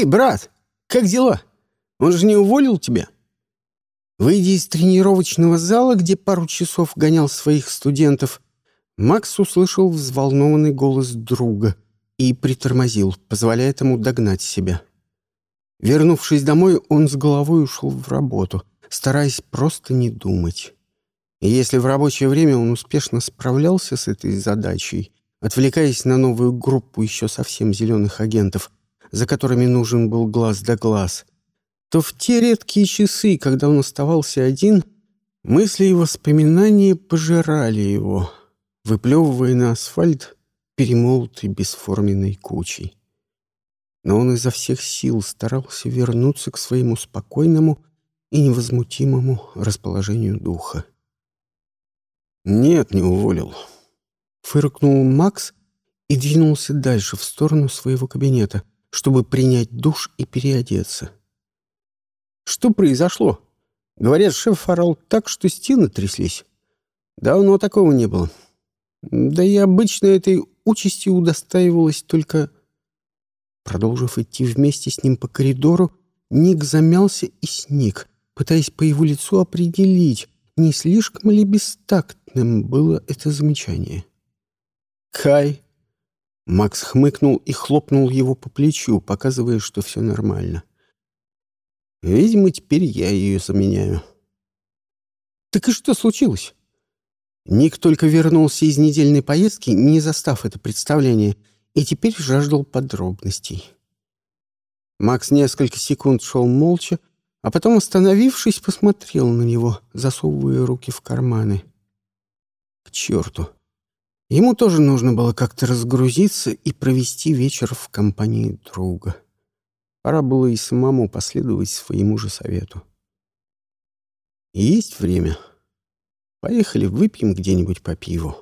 «Эй, брат, как дела? Он же не уволил тебя?» Выйдя из тренировочного зала, где пару часов гонял своих студентов, Макс услышал взволнованный голос друга и притормозил, позволяя ему догнать себя. Вернувшись домой, он с головой ушел в работу, стараясь просто не думать. И если в рабочее время он успешно справлялся с этой задачей, отвлекаясь на новую группу еще совсем зеленых агентов, за которыми нужен был глаз да глаз, то в те редкие часы, когда он оставался один, мысли и воспоминания пожирали его, выплевывая на асфальт перемолотой бесформенной кучей. Но он изо всех сил старался вернуться к своему спокойному и невозмутимому расположению духа. «Нет, не уволил», — фыркнул Макс и двинулся дальше в сторону своего кабинета, чтобы принять душ и переодеться. Что произошло? Говорят, шеф орал так, что стены тряслись. Давно такого не было. Да и обычно этой участи удостаивалась только... Продолжив идти вместе с ним по коридору, Ник замялся и сник, пытаясь по его лицу определить, не слишком ли бестактным было это замечание. «Кай!» Макс хмыкнул и хлопнул его по плечу, показывая, что все нормально. Видимо, теперь я ее заменяю. Так и что случилось? Ник только вернулся из недельной поездки, не застав это представление, и теперь жаждал подробностей. Макс несколько секунд шел молча, а потом, остановившись, посмотрел на него, засовывая руки в карманы. К черту! Ему тоже нужно было как-то разгрузиться и провести вечер в компании друга. Пора было и самому последовать своему же совету. Есть время. Поехали выпьем где-нибудь по пиву.